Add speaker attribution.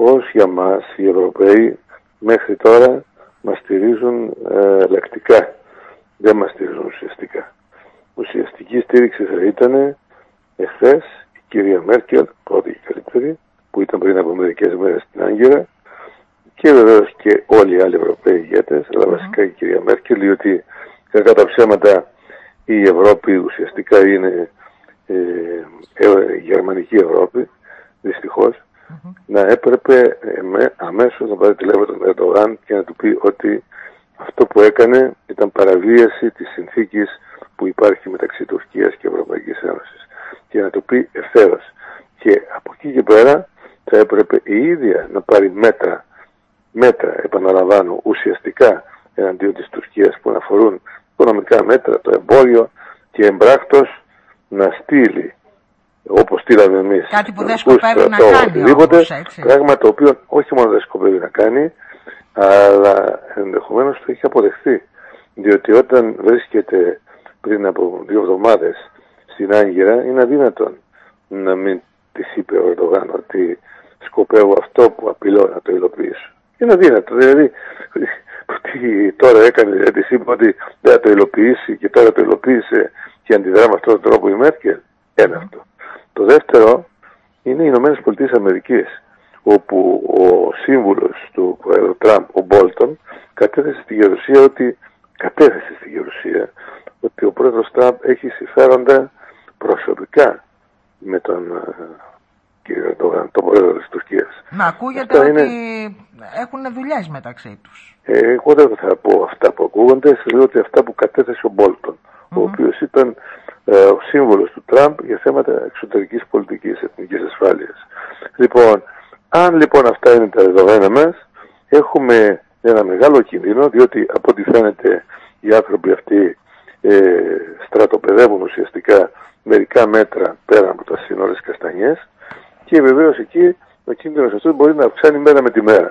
Speaker 1: δυστυχώς για μας οι Ευρωπαίοι μέχρι τώρα μας στηρίζουν ε, λεκτικά. Δεν μας στηρίζουν ουσιαστικά. Ουσιαστική στήριξη θα ήταν εχθές η κυρία Μέρκελ, πρώτη και καλύτερη, που ήταν πριν από μερικές μέρες στην Άγκυρα και βεβαίως και όλοι οι άλλοι Ευρωπαίοι ηγέτες, αλλά βασικά η κυρία Μέρκελ, διότι κατά τα ψέματα η Ευρώπη ουσιαστικά είναι ε, ε, η γερμανική Ευρώπη, δυστυχώς, να έπρεπε ε, με, αμέσως να πάρει τηλέφωνο τον Ερντογάν και να του πει ότι αυτό που έκανε ήταν παραβίαση της συνθήκης που υπάρχει μεταξύ Τουρκίας και Ευρωπαϊκής Ένωσης και να το πει ευθέως. Και από εκεί και πέρα θα έπρεπε η ίδια να πάρει μέτρα, μέτρα επαναλαμβάνω ουσιαστικά εναντίον της Τουρκίας που αφορούν οικονομικά μέτρα, το εμπόριο και εμπράκτος να στείλει όπως στείλαμε εμείς.
Speaker 2: Κάτι που δεν σκοπεύει να κάνει.
Speaker 1: Οτιδήποτε, όμως, έτσι. πράγμα το οποίο όχι μόνο δεν σκοπεύει να κάνει, αλλά ενδεχομένως το έχει αποδεχθεί. Διότι όταν βρίσκεται πριν από δύο εβδομάδες στην Άγκυρα, είναι αδύνατον να μην της είπε ο Ερντογάν ότι σκοπεύω αυτό που απειλώ να το υλοποιήσω. Είναι αδύνατο. Δηλαδή, ότι τώρα έκανε, δηλαδή, της είπε ότι δεν θα το υλοποιήσει και τώρα το υλοποίησε και αντιδρά με αυτόν τον τρόπο η Μέρκελ. Ένα αυτό. Το δεύτερο είναι οι Ηνωμένες Πολιτείες Αμερική, όπου ο σύμβουλος του Πρόεδρου Τραμπ, ο Μπόλτον, κατέθεσε στη Γερουσία ότι κατέθεσε στη Γερουσία ότι ο πρόεδρος Τραμπ έχει συμφέροντα προσωπικά με τον ε, κύριο τον, τον πρόεδρο της Τουρκίας.
Speaker 2: Να ακούγεται ότι είναι... έχουν δουλειές μεταξύ τους.
Speaker 1: Ε, εγώ δεν θα πω αυτά που ακούγονται, σε λέω ότι αυτά που κατέθεσε ο Μπόλτον, mm-hmm. ο οποίος ήταν ε, ο σύμβολος του Τραμπ για θέματα εξωτερικής πολιτικής, εθνικής ασφάλειας. Λοιπόν, αν λοιπόν αυτά είναι τα δεδομένα μας, έχουμε ένα μεγάλο κίνδυνο, διότι από ό,τι φαίνεται οι άνθρωποι αυτοί ε, στρατοπεδεύουν ουσιαστικά μερικά μέτρα πέρα από τα σύνορα της Καστανιές και βεβαίως εκεί ο κίνδυνος αυτός μπορεί να αυξάνει μέρα με τη μέρα.